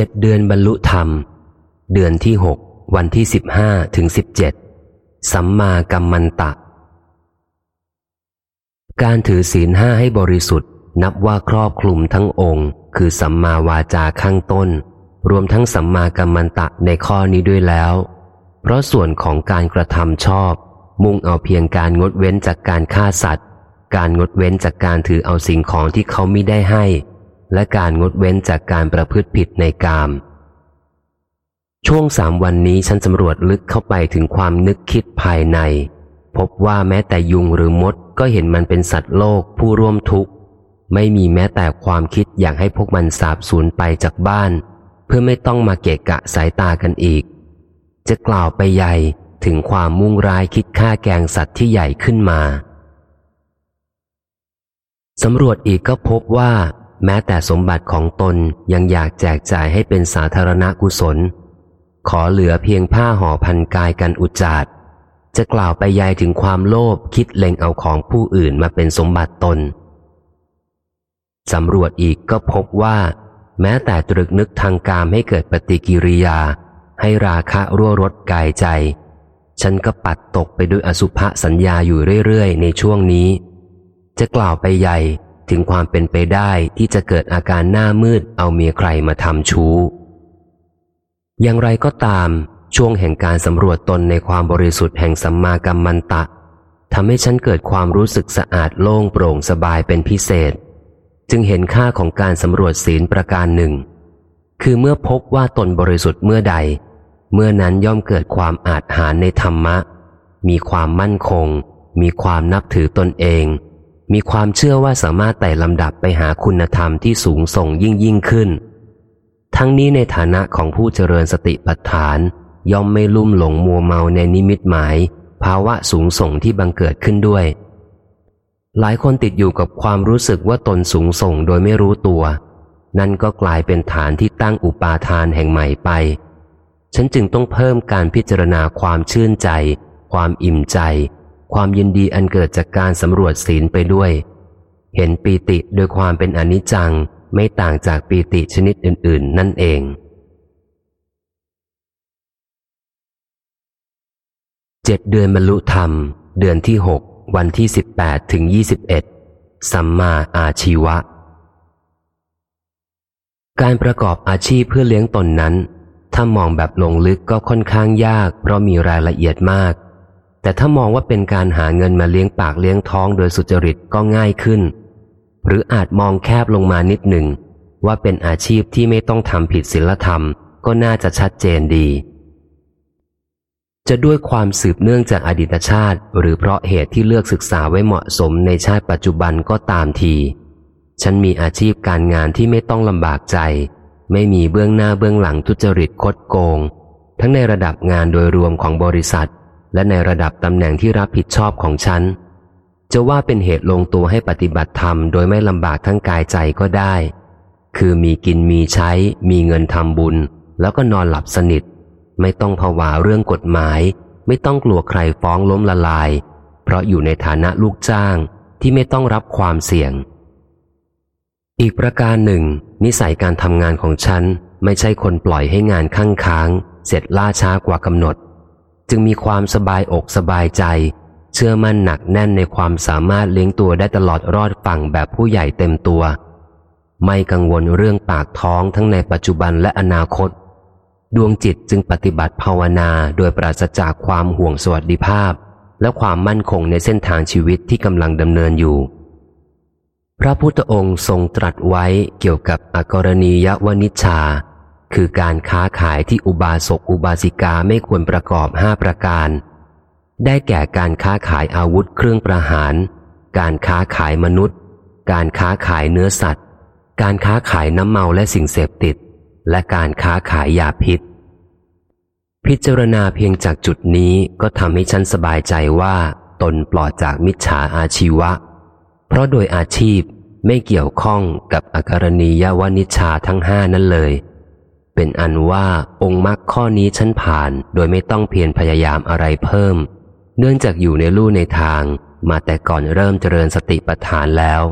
จ็ดเดือนบรรลุธรรม เดือนที่หกวันที่สิบห้าถึงสิบเจ็ดสัมมากัมมันตะ การถือศีลห้าให้บริสุทธิ์ นับว่าครอบคลุมทั้งองค์ คือสัมมาวาจาข้างต้น รวมทั้งสัมมากัมมันตะในข้อนี้ด้วยแล้ว เพราะส่วนของการกระทำชอบ มุ่งเอาเพียงการงดเว้นจากการฆ่าสัตว์ การงดเว้นจากการถือเอาสิ่งของที่เขาไม่ได้ให้ และการงดเว้นจากการประพฤติผิดในกาม ช่วงสามวันนี้ฉันสำรวจลึกเข้าไปถึงความนึกคิดภายใน พบว่าแม้แต่ยุงหรือมดก็เห็นมันเป็นสัตว์โลกผู้ร่วมทุกข์ ไม่มีแม้แต่ความคิดอยากให้พวกมันสาบสูญไปจากบ้าน เพื่อไม่ต้องมาเกะกะสายตากันอีก จะกล่าวไปใหญ่ถึงความมุ่งร้ายคิดฆ่าแกงสัตว์ที่ใหญ่ขึ้นมาสำรวจอีกก็พบว่า แม้แต่สมบัติของตนยังอยากแจกจ่ายให้เป็นสาธารณกุศล ขอเหลือเพียงผ้าห่อพันกายกันอุจจาดจะกล่าวไปยายถึงความโลภคิดเล็งเอาของผู้อื่นมาเป็นสมบัติตนสำรวจอีกก็พบว่า แม้แต่ตรึกนึกทางกามให้เกิดปฏิกิริยา ให้ราคะรั่วรดกายใจ ฉันก็ปัดตกไปด้วยอสุภะสัญญาอยู่เรื่อย ๆ ในช่วงนี้ จะกล่าวไปใหญ่ ถึงความเป็นไปได้ที่จะเกิดอาการหน้ามืดเอาเมียใครมาทำชู้ อย่างไรก็ตาม ช่วงแห่งการสำรวจตนในความบริสุทธิ์แห่งสัมมากัมมันตะทำให้ฉันเกิดความรู้สึกสะอาดโล่งโปร่งสบายเป็นพิเศษ จึงเห็นค่าของการสำรวจศีลประการหนึ่ง คือเมื่อพบว่าตนบริสุทธิ์เมื่อใด เมื่อนั้นย่อมเกิดความอาจหารในธรรมะ มีความมั่นคง มีความนับถือตนเอง มีความเชื่อว่าสามารถไต่ลำดับไปหาคุณธรรมที่สูงส่งยิ่งยิ่งขึ้น ทั้งนี้ในฐานะของผู้เจริญสติปัฏฐาน ย่อมไม่ลุ่มหลงมัวเมาในนิมิตหมาย ภาวะสูงส่งที่บังเกิดขึ้นด้วย หลายคนติดอยู่กับความรู้สึกว่าตนสูงส่งโดยไม่รู้ตัว นั่นก็กลายเป็นฐานที่ตั้งอุปาทานแห่งใหม่ไป ฉันจึงต้องเพิ่มการพิจารณาความชื่นใจ ความอิ่มใจ ความยินดีอันเกิดจากการสำรวจศีลไปด้วย เห็นปีติโดยความเป็นอนิจจังไม่ต่างจากปีติชนิดอื่น ๆ นั่นเอง เจ็ดเดือนบรรลุธรรม เดือนที่หกวันที่สิบแปดถึงยี่สิบเอ็ดสัมมาอาชีวะ การประกอบอาชีพเพื่อเลี้ยงตนนั้น ถ้ามองแบบลงลึกก็ค่อนข้างยาก เพราะมีรายละเอียดมาก แต่ถ้ามองว่าเป็นการหาเงินมาเลี้ยงปากเลี้ยงท้องโดยสุจริตก็ง่ายขึ้น หรืออาจมองแคบลงมานิดหนึ่ง ว่าเป็นอาชีพที่ไม่ต้องทำผิดศีลธรรม ก็น่าจะชัดเจนดี จะด้วยความสืบเนื่องจากอดีตชาติ หรือเพราะเหตุที่เลือกศึกษาไว้เหมาะสมในชาติปัจจุบันก็ตามที ฉันมีอาชีพการงานที่ไม่ต้องลำบากใจ ไม่มีเบื้องหน้าเบื้องหลังทุจริตคดโกง ทั้งในระดับงานโดยรวมของบริษัท และในระดับตำแหน่งที่รับผิดชอบของฉัน จะว่าเป็นเหตุลงตัวให้ปฏิบัติธรรมโดยไม่ลำบากทั้งกายใจก็ได้ คือมีกินมีใช้ มีเงินทำบุญ แล้วก็นอนหลับสนิท ไม่ต้องผวาเรื่องกฎหมาย ไม่ต้องกลัวใครฟ้องล้มละลาย เพราะอยู่ในฐานะลูกจ้างที่ไม่ต้องรับความเสี่ยง อีกประการหนึ่ง นิสัยการทำงานของฉันไม่ใช่คนปล่อยให้งานข้างค้าง เสร็จล่าช้ากว่ากำหนด จึงมีความสบายอกสบายใจ เชื่อมั่นหนักแน่นในความสามารถเลี้ยงตัวได้ตลอดรอดฝั่งแบบผู้ใหญ่เต็มตัว ไม่กังวลเรื่องปากท้องทั้งในปัจจุบันและอนาคต ดวงจิตจึงปฏิบัติภาวนาโดยปราศจากความห่วงสวัสดิภาพ และความมั่นคงในเส้นทางชีวิตที่กำลังดำเนินอยู่ พระพุทธองค์ทรงตรัสไว้เกี่ยวกับอกรณียวนิชา คือการค้าขายที่อุบาสกอุบาสิกาไม่ควรประกอบห้าประการ ได้แก่การค้าขายอาวุธเครื่องประหาร การค้าขายมนุษย์ การค้าขายเนื้อสัตว์ การค้าขายน้ำเมาและสิ่งเสพติด และการค้าขายยาพิษ พิจารณาเพียงจากจุดนี้ก็ทำให้ฉันสบายใจว่า ตนปลอดจากมิจฉาอาชีวะ เพราะโดยอาชีพไม่เกี่ยวข้องกับอการณียวนิชาทั้งห้านั้นเลย เป็นอันว่าองค์มรรคข้อนี้ฉันผ่าน โดยไม่ต้องเพียรพยายามอะไรเพิ่ม เนื่องจากอยู่ในลู่ในทาง มาแต่ก่อนเริ่มเจริญสติปัฏฐานแล้ว